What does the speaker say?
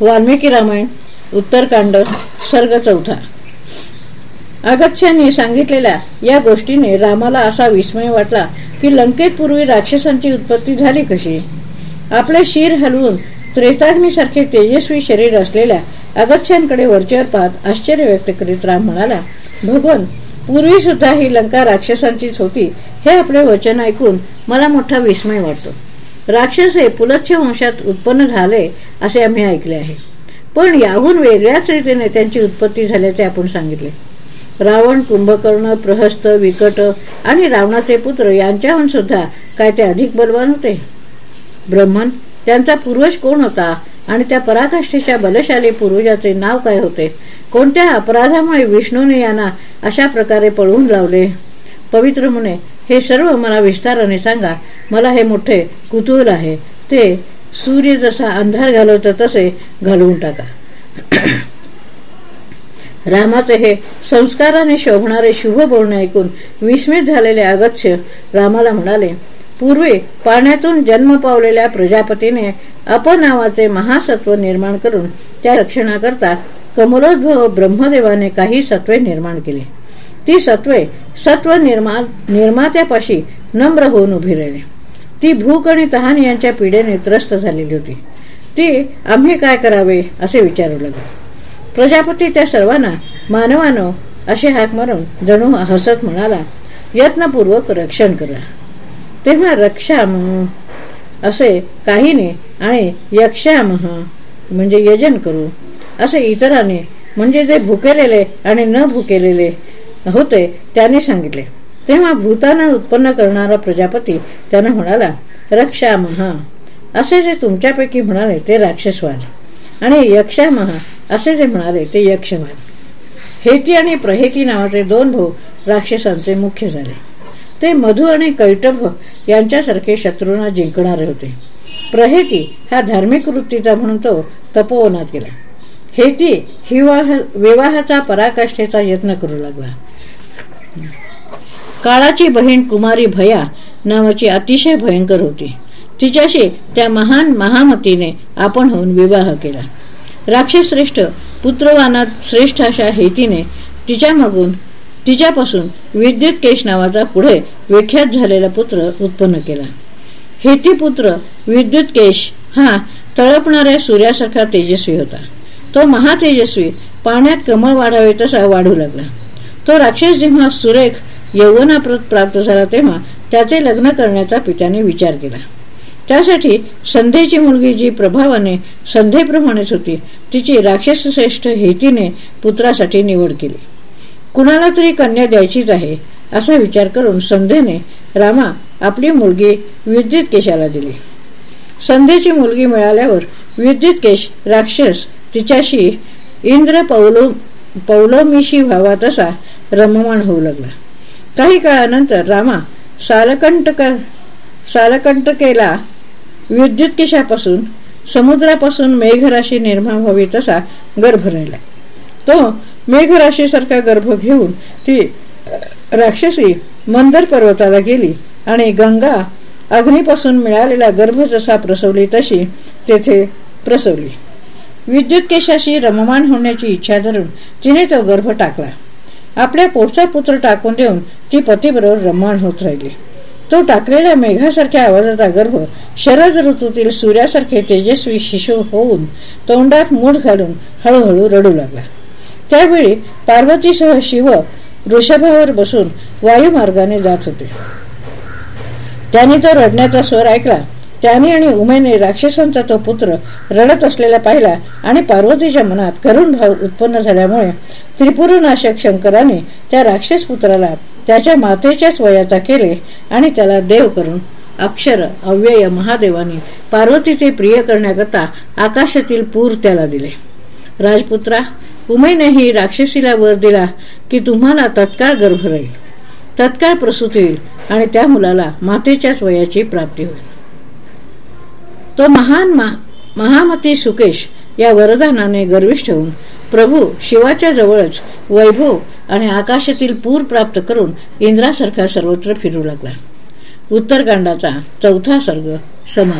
वाल्मिकी रामायण उत्तरकांड सर्ग चौथा. अगच्छांनी सांगितलेल्या या गोष्टीने रामाला असा विस्मय वाटला की लंकेत पूर्वी राक्षसांची उत्पत्ती झाली कशी? आपले शिर हलवून त्रेताग्नीसारखे तेजस्वी शरीर असलेल्या अगच्छांकडे वरचेवर पाहत आश्चर्य व्यक्त करीत राम म्हणाला भगवान पूर्वी सुद्धा ही लंका राक्षसांचीच होती हे आपले वचन ऐकून मला मोठा विस्मय वाटतो. राक्षस हे पुलच्छ वंशात उत्पन्न झाले असे आम्ही ऐकले आहे. पण याहून वेगळ्याच रीतीने त्यांची उत्पत्ती झाल्याचे आपण सांगितले. रावण कुंभकर्ण प्रहस्त विकट आणि रावणाचे पुत्र यांच्याहून सुद्धा काय ते अधिक बलवान होते? ब्रह्मन त्यांचा पूर्वज कोण होता आणि त्या पराकाष्ठेच्या बलशाली पूर्वजाचे नाव काय होते? कोणत्या अपराधामुळे विष्णूने यांना अशा प्रकारे पळवून लावले? पवित्र मुने हे सर्व मला विस्ताराने सांगा. मला हे मोठे कुतूहल आहे. ते सूर्य जसा अंधार घालवतो तसे घालवून टाका. रामाचे हे संस्काराने शोभणारे शुभ बोलणे ऐकून विस्मित झालेले अगत्य रामाला म्हणाले पूर्वी पाण्यातून जन्म पावलेल्या प्रजापतीने अपनावाचे महासत्व निर्माण करून त्या रक्षणाकरता कमलोद्भव ब्रह्मदेवाने काही सत्वे निर्माण केली. ती सत्वे सत्व निर्मा निर्मात्यापाशी नम्र होऊन उभी राहिली. ती भूक आणि तहान यांच्या पिढेने त्रस्त झालेली होती. ती आम्ही काय करावे? असे विचारू लागले. प्रजापती त्या सर्वांना मानवानो असे हाक मारून जणू हसत म्हणाला यत्नपूर्वक रक्षण करा. तेव्हा रक्षाम असे काहीने आणि यक्षामह म्हणजे यजन करू असे इतरांनी म्हणजे जे भुकेलेले आणि न भुकेलेले होते त्याने सांगितले. तेव्हा भूताना उत्पन्न करणारा प्रजापती त्यांना म्हणाला रक्षामह असे जे तुमच्यापैकी म्हणाले ते राक्षसवाद आणि यक्षामह असे जे म्हणाले ते यक्षवाद हेती आणि प्रहेती नावाचे दोन भाऊ राक्षसांचे मुख्य झाले. ते मधु आणि कैटभ यांच्यासारखे शत्रूंना जिंकणारे होते. प्रहेती हा धार्मिक वृत्तीचा म्हणून तो तपोवनात गेला. हेती हिवाह विवाहाचा पराकाष्ठेचा यत्न करू लागला. काळाची बहीण कुमारी भया नावाची अतिशय भयंकर होती. तिच्याशी त्या महान महामतीने आपण होऊन विवाह केला. राक्षसश्रेष्ठ पुत्रवानात श्रेष्ठ अशा हेतीने तिच्या मागून तिच्यापासून विद्युत केश नावाचा पुढे विख्यात झालेला पुत्र उत्पन्न केला. हेती पुत्र विद्युत केश हा तळपणाऱ्या सूर्यासारखा तेजस्वी होता. तो महातेजस्वी पाण्यात कमळ वाढावे तसा वाढू लागला. तो राक्षस जेव्हा सुरेख यौवनाप्रत प्राप्त झाला तेव्हा त्याचे लग्न करण्याचा पित्याने विचार केला. त्यासाठी संधेची मुलगी जी प्रभावाने संधेप्रमाणेच होती तिची राक्षसश्रेष्ठ हेतीने पुत्रासाठी निवड केली. कुणाला तरी कन्या द्यायचीच आहे असा विचार करून संधेने रामा आपली मुलगी विद्युत केशाला दिली. संधेची मुलगी मिळाल्यावर विद्युत केश राक्षस तिच्याशी इंद्र पौलो पौलोमीशी व्हावा तसा रममाण होऊ लागला. काही काळानंतर रामा सालकंटक सालकंटकेला विद्युत किशापासून समुद्रापासून मेघराशी निर्माण व्हावी तसा गर्भ राहिला. तो मेघराशीसारखा गर्भ घेऊन ती राक्षसी मंदर पर्वताला गेली आणि गंगा अग्नीपासून मिळालेला गर्भ जसा प्रसवली तशी तेथे प्रसवली. विद्युत केशाशी रममान होण्याची इच्छा धरून तिने तो गर्भ टाकला. आपल्या पोटचा पुत्र टाकून देऊन ती पतीबरोबर रममाण होत राहिली. तो टाकलेल्या मेघासारख्या आवाजाचा गर्भ शरद ऋतूतील सूर्यासारखे तेजस्वी शिशु होऊन तोंडात मूठ घालून हळूहळू रडू लागला. त्यावेळी पार्वतीसह शिव वृषभावर बसून वायुमार्गाने जात होते. त्याने तो रडण्याचा स्वर ऐकला. त्याने आणि उमेने राक्षसांचा तो पुत्र रडत असलेला पाहिला आणि पार्वतीच्या मनात करुण भाव उत्पन्न झाल्यामुळे त्रिपुरनाशक शंकराने त्या राक्षस पुत्राला त्याच्या मातेच्याच वयाचा केले आणि त्याला देव करून अक्षर अव्यय महादेवाने पार्वतीचे प्रिय करण्याकरता आकाशातील पूर त्याला दिले. राजपुत्रा उमेनेही राक्षसीला वर दिला की तुम्हाला तत्काळ गर्भ राहील तत्काळ प्रसूती होईल आणि त्या मुलाला मातेच्याच वयाची प्राप्ती होईल. तो महान महामती सुकेश या वरदानाने गर्विष्ठ होऊन प्रभू शिवाच्या जवळच वैभव आणि आकाशातील पूर प्राप्त करून इंद्रासारखा सर्वत्र फिरू लागला. उत्तरकांडाचा चौथा सर्ग समाप्त.